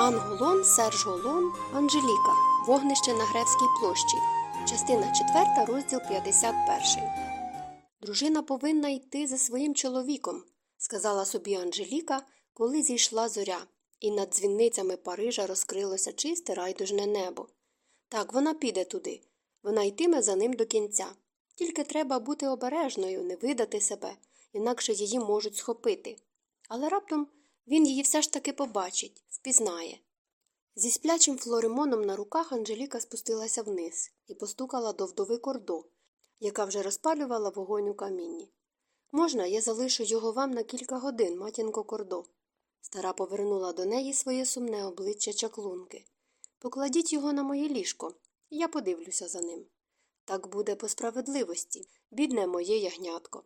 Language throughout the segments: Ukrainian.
Анголон, Серж Голон, Анжеліка. Вогнище на Гревській площі. Частина 4, розділ 51. Дружина повинна йти за своїм чоловіком, сказала собі Анжеліка, коли зійшла зоря, і над дзвіницями Парижа розкрилося чисте райдужне небо. Так, вона піде туди. Вона йтиме за ним до кінця. Тільки треба бути обережною, не видати себе, інакше її можуть схопити. Але раптом він її все ж таки побачить, впізнає. Зі сплячим флоримоном на руках Анжеліка спустилася вниз і постукала до вдови кордо, яка вже розпалювала вогонь у камінні. Можна, я залишу його вам на кілька годин, матінко кордо. Стара повернула до неї своє сумне обличчя чаклунки. Покладіть його на моє ліжко, я подивлюся за ним. Так буде по справедливості, бідне моє ягнятко.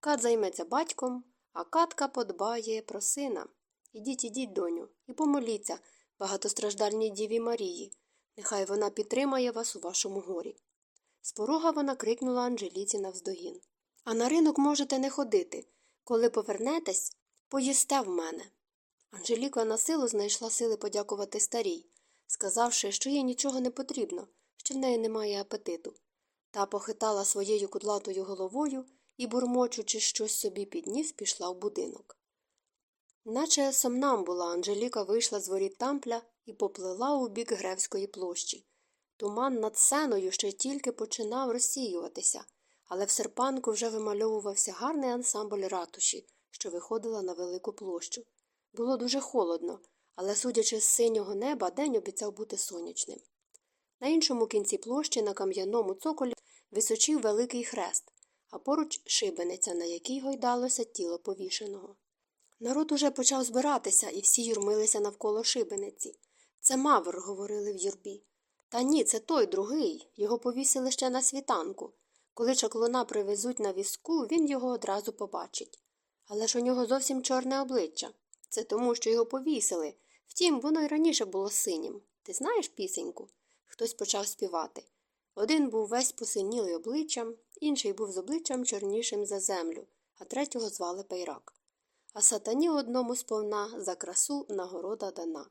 Кат займеться батьком, а катка подбає про сина. Ідіть, ідіть, доню, і помоліться багатостраждальній Діві Марії. Нехай вона підтримає вас у вашому горі. З порога вона крикнула Анжеліці навздогін. А на ринок можете не ходити. Коли повернетесь, поїсте в мене. Анжеліка на силу знайшла сили подякувати старій, сказавши, що їй нічого не потрібно, що в неї немає апетиту. Та похитала своєю кудлатою головою і, бурмочучи щось собі під ніс, пішла в будинок. Наче сомнамбула Анжеліка вийшла з воріт тампля і поплила у бік Гревської площі. Туман над сеною ще тільки починав розсіюватися, але в серпанку вже вимальовувався гарний ансамбль ратуші, що виходила на велику площу. Було дуже холодно, але, судячи з синього неба, день обіцяв бути сонячним. На іншому кінці площі на кам'яному цоколі височив великий хрест, а поруч шибениця, на якій гойдалося тіло повішеного. Народ уже почав збиратися, і всі юрмилися навколо шибениці. Це мавр, говорили в юрбі. Та ні, це той другий. Його повісили ще на світанку. Коли чаклуна привезуть на візку, він його одразу побачить. Але ж у нього зовсім чорне обличчя. Це тому, що його повісили. Втім, воно й раніше було синім. Ти знаєш пісеньку? Хтось почав співати. Один був весь посинілий обличчям, інший був з обличчям чорнішим за землю, а третього звали Пейрак. А сатані одному сповна за красу нагорода дана.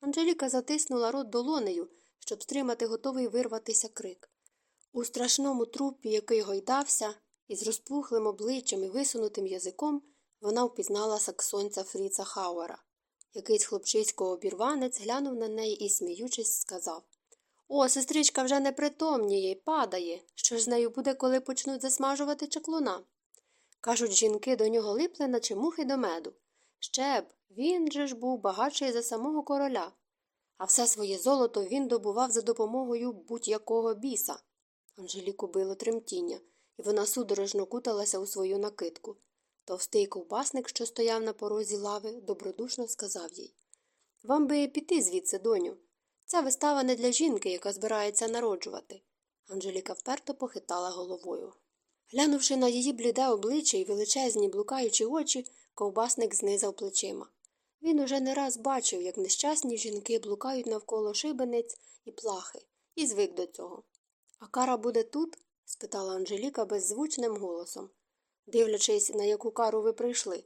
Анжеліка затиснула рот долонею, щоб стримати готовий вирватися крик. У страшному трупі, який гойдався, із розпухлим обличчям і висунутим язиком, вона впізнала саксонця Фріца Хауера. Якийсь хлопчисько обірванець глянув на неї і, сміючись, сказав О, сестричка вже не притомніє й падає. Що ж з нею буде, коли почнуть засмажувати чаклуна? Кажуть, жінки до нього липли, наче мухи до меду. Ще б, він же ж був багатший за самого короля. А все своє золото він добував за допомогою будь-якого біса. Анжеліку било тремтіння, і вона судорожно куталася у свою накидку. Товстий ковбасник, що стояв на порозі лави, добродушно сказав їй Вам би піти звідси, доню. Ця вистава не для жінки, яка збирається народжувати. Анжеліка вперто похитала головою. Глянувши на її бліде обличчя і величезні блукаючі очі, ковбасник знизав плечима. Він уже не раз бачив, як нещасні жінки блукають навколо шибениць і плахи, і звик до цього. А кара буде тут? спитала Анжеліка беззвучним голосом, дивлячись, на яку кару ви прийшли.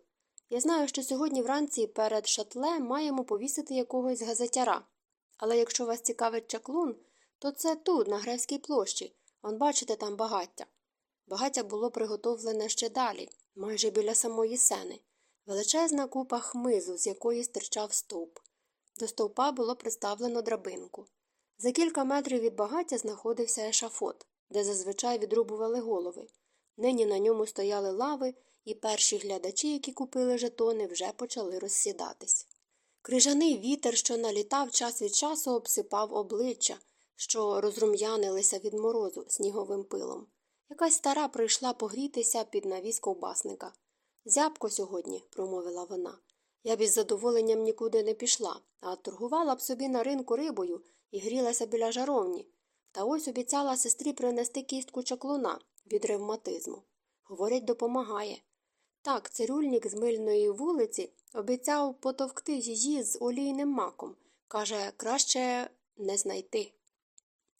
Я знаю, що сьогодні вранці перед шатле маємо повісити якогось газетяра. Але якщо вас цікавить чаклун, то це тут, на Гревській площі. Он бачите там багаття. Багаття було приготовлене ще далі, майже біля самої сени, величезна купа хмизу, з якої стирчав стовп. До стовпа було приставлено драбинку. За кілька метрів від багаття знаходився ешафот, де зазвичай відрубували голови. Нині на ньому стояли лави, і перші глядачі, які купили жетони, вже почали розсідатись. Крижаний вітер, що налітав час від часу, обсипав обличчя, що розрум'янилися від морозу сніговим пилом. Якась стара прийшла погрітися під навіс ковбасника. Зябко сьогодні, промовила вона. Я б із задоволенням нікуди не пішла, а торгувала б собі на ринку рибою і грілася біля жаровні. Та ось обіцяла сестрі принести кістку чаклуна від ревматизму. Говорять, допомагає. Так, цирюльник з мильної вулиці обіцяв потовкти її з олійним маком. Каже, краще не знайти.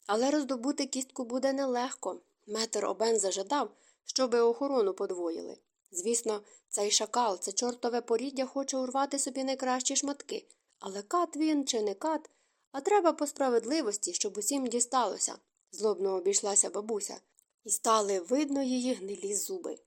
Але роздобути кістку буде нелегко. Метр обен зажадав, щоби охорону подвоїли. Звісно, цей шакал, це чортове поріддя хоче урвати собі найкращі шматки, Але кат він чи не кат, а треба по справедливості, щоб усім дісталося, злобно обійшлася бабуся, і стали видно її гнилі зуби.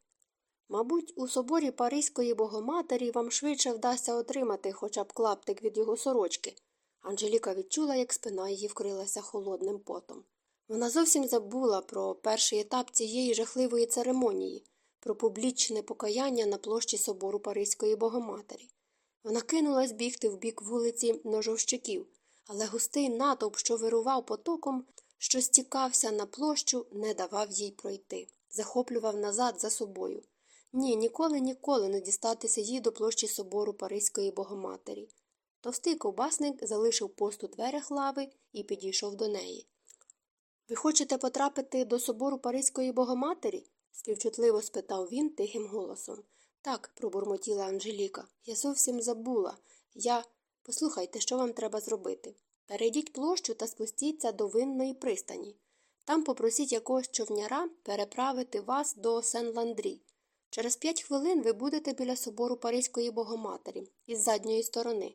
Мабуть, у соборі Паризької богоматері вам швидше вдасться отримати хоча б клаптик від його сорочки. Анжеліка відчула, як спина її вкрилася холодним потом. Вона зовсім забула про перший етап цієї жахливої церемонії, про публічне покаяння на площі собору Паризької богоматері. Вона кинулась бігти в бік вулиці Ножовщиків, але густий натовп, що вирував потоком, що стікався на площу, не давав їй пройти, захоплював назад за собою. Ні, ніколи, ніколи не дістатися їй до площі собору Паризької богоматері. Товстий ковбасник залишив пост у дверях лави і підійшов до неї. Ви хочете потрапити до собору Паризької богоматері? співчутливо спитав він тихим голосом. Так, пробурмотіла Анжеліка. Я зовсім забула. Я. Послухайте, що вам треба зробити. Перейдіть площу та спустіться до винної пристані. Там попросіть якогось човняра переправити вас до Сен-Ландрі. Через п'ять хвилин ви будете біля собору Паризької богоматері із задньої сторони.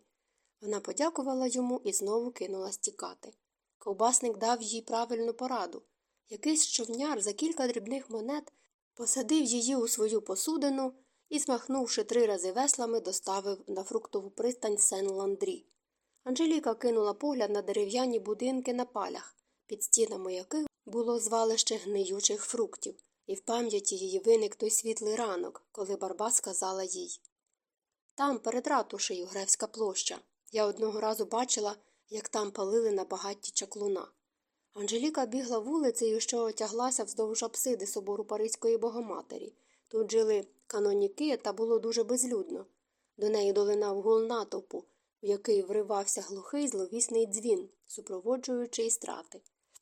Вона подякувала йому і знову кинулась тікати. Ковбасник дав їй правильну пораду. Якийсь човняр за кілька дрібних монет посадив її у свою посудину і, змахнувши три рази веслами, доставив на фруктову пристань Сен-Ландрі. Анжеліка кинула погляд на дерев'яні будинки на палях, під стінами яких було звалище гниючих фруктів, і в пам'яті її виник той світлий ранок, коли барба сказала їй Там, перед ратушею, Гревська площа. Я одного разу бачила, як там палили на багатті чаклуна. Анжеліка бігла вулицею, що отяглася вздовж апсиди собору Паризької богоматері. Тут жили каноніки, та було дуже безлюдно. До неї долинав гул натовпу, в який вривався глухий зловісний дзвін, супроводжуючи і страти.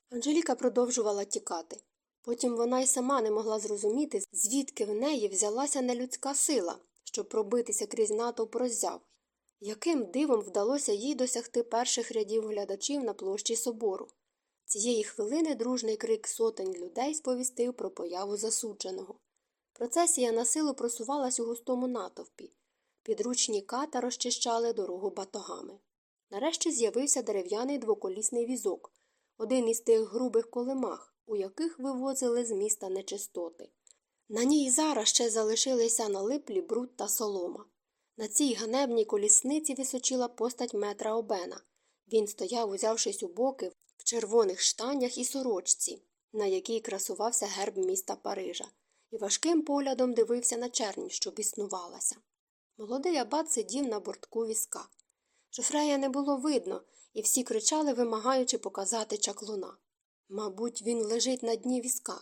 Анжеліка продовжувала тікати. Потім вона й сама не могла зрозуміти, звідки в неї взялася нелюдська сила, щоб пробитися крізь натовп роззяв. Яким дивом вдалося їй досягти перших рядів глядачів на площі собору? Цієї хвилини дружний крик сотень людей сповістив про появу засудженого. Процесія на силу просувалась у густому натовпі. Підручні ката розчищали дорогу батогами. Нарешті з'явився дерев'яний двоколісний візок, один із тих грубих колемах, у яких вивозили з міста нечистоти. На ній зараз ще залишилися налиплі бруд та солома. На цій ганебній колісниці височила постать метра обена. Він стояв, узявшись у боки, в червоних штанях і сорочці, на якій красувався герб міста Парижа, і важким поглядом дивився на чернь, що біснувалася. Молодий абат сидів на бортку візка. Жофрея не було видно, і всі кричали, вимагаючи показати чаклуна. Мабуть, він лежить на дні візка,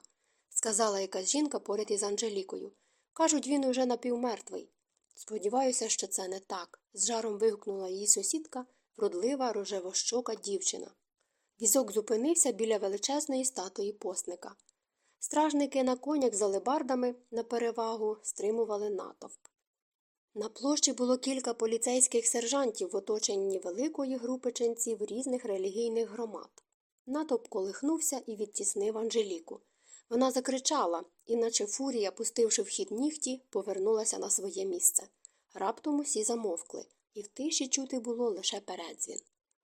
сказала якась жінка поряд із Анжелікою. Кажуть, він уже напівмертвий. Сподіваюся, що це не так, з жаром вигукнула її сусідка, вродлива рожевощока дівчина. Візок зупинився біля величезної статуї постника. Стражники на конях з алебардами на перевагу стримували натовп. На площі було кілька поліцейських сержантів в оточенні великої групи ченців різних релігійних громад. Натовп колихнувся і відтіснив Анжеліку. Вона закричала, і, наче фурія, пустивши в хід нігті, повернулася на своє місце. Раптом усі замовкли, і в тиші чути було лише передзвін.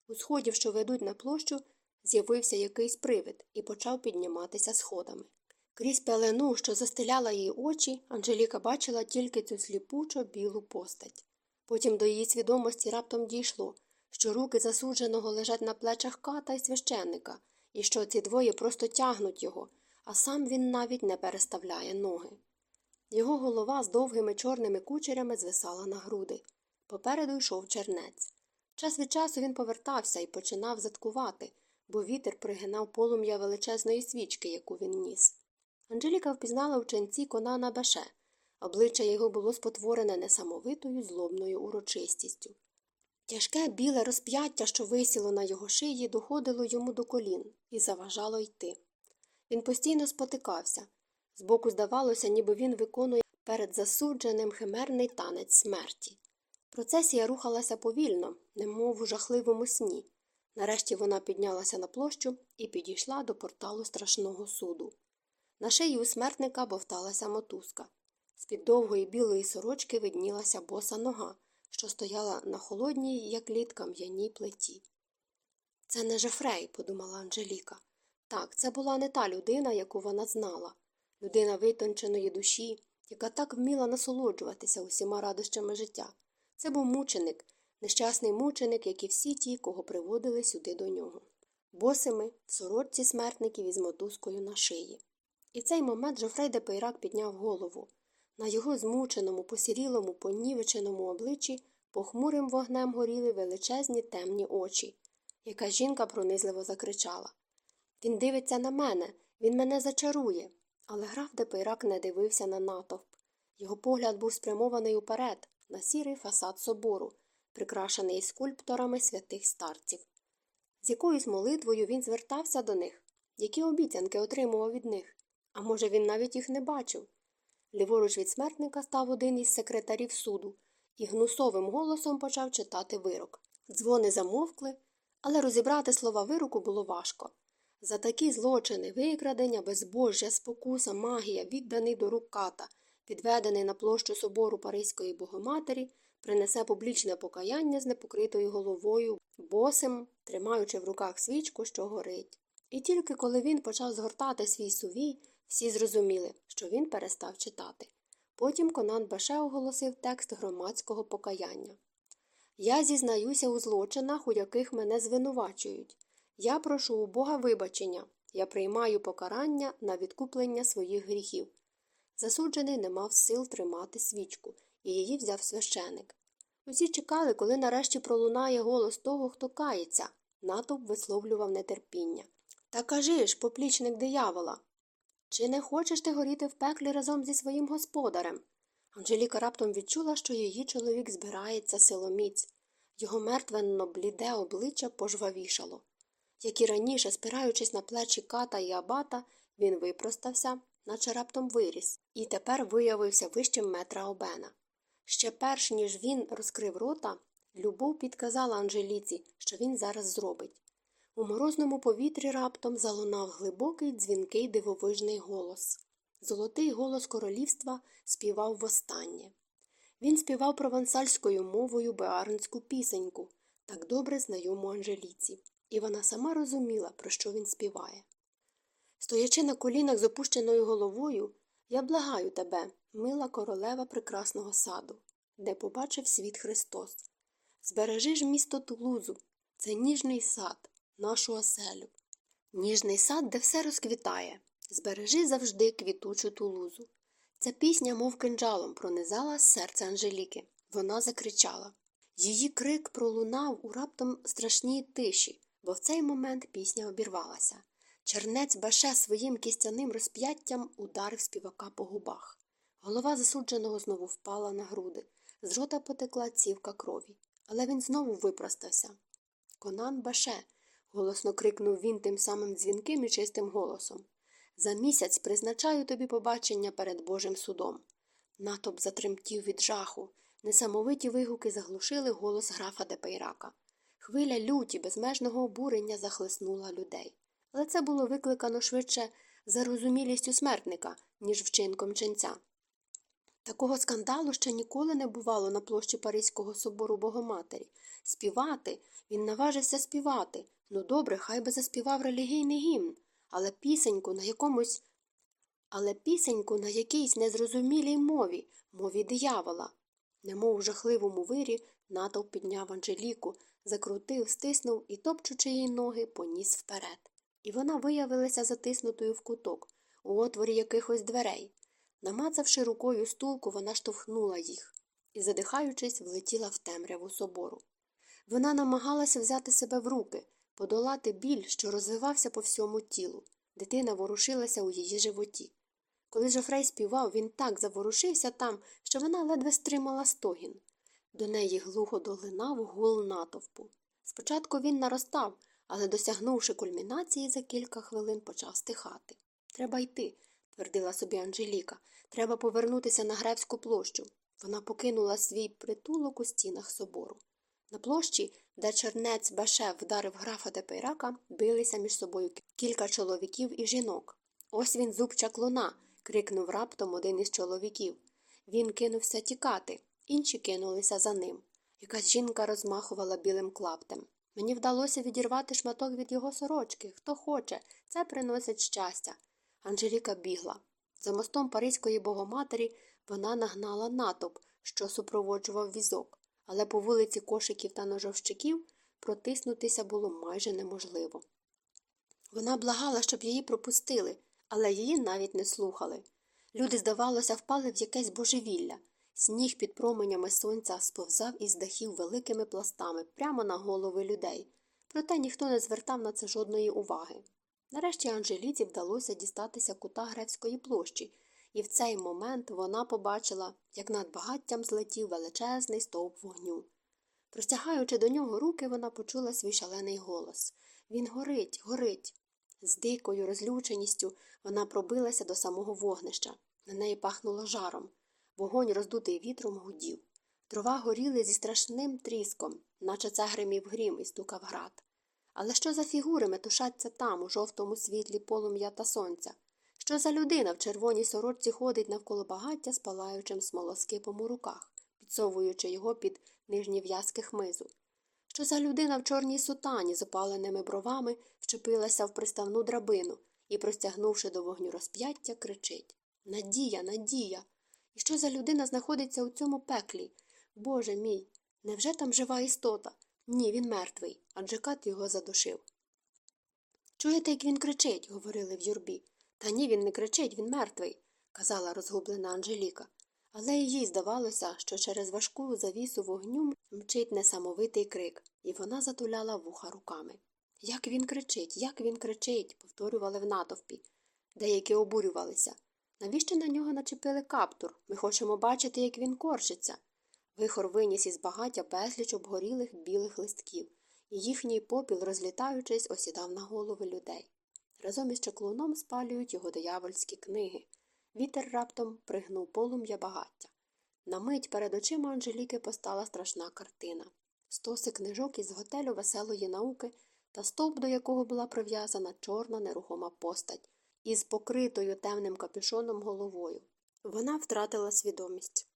У сходів, що ведуть на площу, з'явився якийсь привид і почав підніматися сходами. Крізь пелену, що застеляла її очі, Анжеліка бачила тільки цю сліпучо білу постать. Потім до її свідомості раптом дійшло, що руки засудженого лежать на плечах ката й священника, і що ці двоє просто тягнуть його, а сам він навіть не переставляє ноги. Його голова з довгими чорними кучерями звисала на груди. Попереду йшов чернець. Час від часу він повертався і починав заткувати, бо вітер пригинав полум'я величезної свічки, яку він ніс. Анжеліка впізнала в ченці Конана Баше. Обличчя його було спотворене несамовитою злобною урочистістю. Тяжке біле розп'яття, що висіло на його шиї, доходило йому до колін і заважало йти. Він постійно спотикався. Збоку здавалося, ніби він виконує перед засудженим химерний танець смерті. Процесія рухалася повільно, немов у жахливому сні. Нарешті вона піднялася на площу і підійшла до порталу страшного суду. На шиї у смертника бовталася мотузка. З під довгої білої сорочки виднілася боса нога, що стояла на холодній, як лід кам'яній плиті. Це не Жефрей, подумала Анжеліка. Так, це була не та людина, яку вона знала, людина витонченої душі, яка так вміла насолоджуватися усіма радощами життя. Це був мученик, нещасний мученик, як і всі ті, кого приводили сюди до нього. Босими в сорочці смертників із мотузкою на шиї. І в цей момент Жофрей де Пейрак підняв голову. На його змученому, посірілому, понівеченому обличчі похмурим вогнем горіли величезні темні очі. Яка жінка пронизливо закричала Він дивиться на мене, він мене зачарує. Але граф де Пейрак не дивився на натовп. Його погляд був спрямований уперед, на сірий фасад собору, прикрашений скульпторами святих старців. З якоюсь молитвою він звертався до них, які обіцянки отримував від них, а може, він навіть їх не бачив. Ліворуч від смертника став один із секретарів суду і гнусовим голосом почав читати вирок. Дзвони замовкли, але розібрати слова вироку було важко. За такі злочини, викрадення, безбожжя, спокуса, магія, відданий до рук ката, підведений на площу собору Паризької Богоматері, принесе публічне покаяння з непокритою головою, босим, тримаючи в руках свічку, що горить. І тільки коли він почав згортати свій сувій, всі зрозуміли, що він перестав читати. Потім Конан Баше оголосив текст громадського покаяння. Я зізнаюся у злочинах, у яких мене звинувачують. Я прошу у Бога вибачення, я приймаю покарання на відкуплення своїх гріхів. Засуджений не мав сил тримати свічку, і її взяв священик. Усі чекали, коли нарешті пролунає голос того, хто кається. Натовп висловлював нетерпіння. Та кажи ж, поплічник диявола. Чи не хочеш ти горіти в пеклі разом зі своїм господарем? Анжеліка раптом відчула, що її чоловік збирається силоміць. Його мертвенно бліде обличчя пожвавішало. Як і раніше, спираючись на плечі ката і абата, він випростався, наче раптом виріс, і тепер виявився вищим метра обена. Ще перш ніж він розкрив рота, любов підказала Анжеліці, що він зараз зробить. У морозному повітрі раптом залунав глибокий дзвінкий дивовижний голос. Золотий голос королівства співав востаннє. Він співав провансальською мовою беарнську пісеньку, так добре знайому Анжеліці, і вона сама розуміла, про що він співає. Стоячи на колінах з опущеною головою, я благаю тебе, мила королева прекрасного саду, де побачив світ Христос. Збережи ж місто Тулузу, це ніжний сад, нашу оселю. Ніжний сад, де все розквітає. Збережи завжди квітучу тулузу. Ця пісня, мов кинджалом, пронизала серце Анжеліки. Вона закричала. Її крик пролунав у раптом страшній тиші, бо в цей момент пісня обірвалася. Чернець Баше своїм кістяним розп'яттям ударив співака по губах. Голова засудженого знову впала на груди. З рота потекла цівка крові. Але він знову випростався. Конан Баше. голосно крикнув він тим самим дзвінким і чистим голосом. За місяць призначаю тобі побачення перед Божим судом. Натоп затремтів від жаху. Несамовиті вигуки заглушили голос графа Депейрака. Хвиля люті, безмежного обурення захлеснула людей. Але це було викликано швидше зарозумілістю смертника, ніж вчинком ченця. Такого скандалу ще ніколи не бувало на площі Паризького собору Богоматері. Співати він наважився співати. Ну добре, хай би заспівав релігійний гімн, але пісеньку на якомусь. Але пісеньку на якійсь незрозумілій мові, мові диявола. Немов у жахливому вирі, натовп підняв Анжеліку, закрутив, стиснув і, топчучи їй ноги, поніс вперед. І вона виявилася затиснутою в куток, у отворі якихось дверей. Намацавши рукою стулку, вона штовхнула їх і, задихаючись, влетіла в темряву собору. Вона намагалася взяти себе в руки, подолати біль, що розвивався по всьому тілу. Дитина ворушилася у її животі. Коли Жофрей співав, він так заворушився там, що вона ледве стримала стогін. До неї глухо долинав гул натовпу. Спочатку він наростав, але, досягнувши кульмінації, за кілька хвилин почав стихати. Треба йти, твердила собі Анжеліка. Треба повернутися на Гревську площу. Вона покинула свій притулок у стінах собору. На площі, де чернець Баше вдарив графа Депейрака, билися між собою кілька чоловіків і жінок. Ось він зуб чаклуна. крикнув раптом один із чоловіків. Він кинувся тікати, інші кинулися за ним. Якась жінка розмахувала білим клаптем. Мені вдалося відірвати шматок від його сорочки. Хто хоче, це приносить щастя. Анжеліка бігла. За мостом Паризької богоматері вона нагнала натовп, що супроводжував візок, але по вулиці кошиків та ножовщиків протиснутися було майже неможливо. Вона благала, щоб її пропустили, але її навіть не слухали. Люди, здавалося, впали в якесь божевілля. Сніг під променями сонця сповзав із дахів великими пластами прямо на голови людей, проте ніхто не звертав на це жодної уваги. Нарешті Анжеліці вдалося дістатися кута Грецької площі, і в цей момент вона побачила, як над багаттям злетів величезний стовп вогню. Простягаючи до нього руки, вона почула свій шалений голос Він горить, горить. З дикою розлюченістю вона пробилася до самого вогнища. На неї пахнуло жаром. Вогонь, роздутий вітром, гудів. Дрова горіли зі страшним тріском, наче це гримів грім і стукав град. Але що за фігури метушаться там, у жовтому світлі полум'я та сонця? Що за людина в червоній сорочці ходить навколо багаття з палаючим смолоскипом у руках, підсовуючи його під нижні в'язки хмизу? Що за людина в чорній сутані з опаленими бровами вчепилася в приставну драбину і, простягнувши до вогню розп'яття, кричить Надія, надія. І що за людина знаходиться у цьому пеклі? Боже мій, невже там жива істота? Ні, він мертвий, адже кат його задушив. Чуєте, як він кричить? говорили в юрбі. Та ні, він не кричить, він мертвий, казала розгублена Анжеліка. Але їй здавалося, що через важку завісу вогню мчить несамовитий крик, і вона затуляла вуха руками. Як він кричить, як він кричить, повторювали в натовпі. Деякі обурювалися. Навіщо на нього начепили каптур? Ми хочемо бачити, як він корчиться. Вихор виніс із багаття безліч обгорілих білих листків, і їхній попіл, розлітаючись, осідав на голови людей. Разом із чаклуном спалюють його диявольські книги. Вітер раптом пригнув полум'я багаття. На мить перед очима Анжеліки постала страшна картина стоси книжок із готелю веселої науки та стовп, до якого була прив'язана чорна нерухома постать із покритою темним капюшоном головою. Вона втратила свідомість.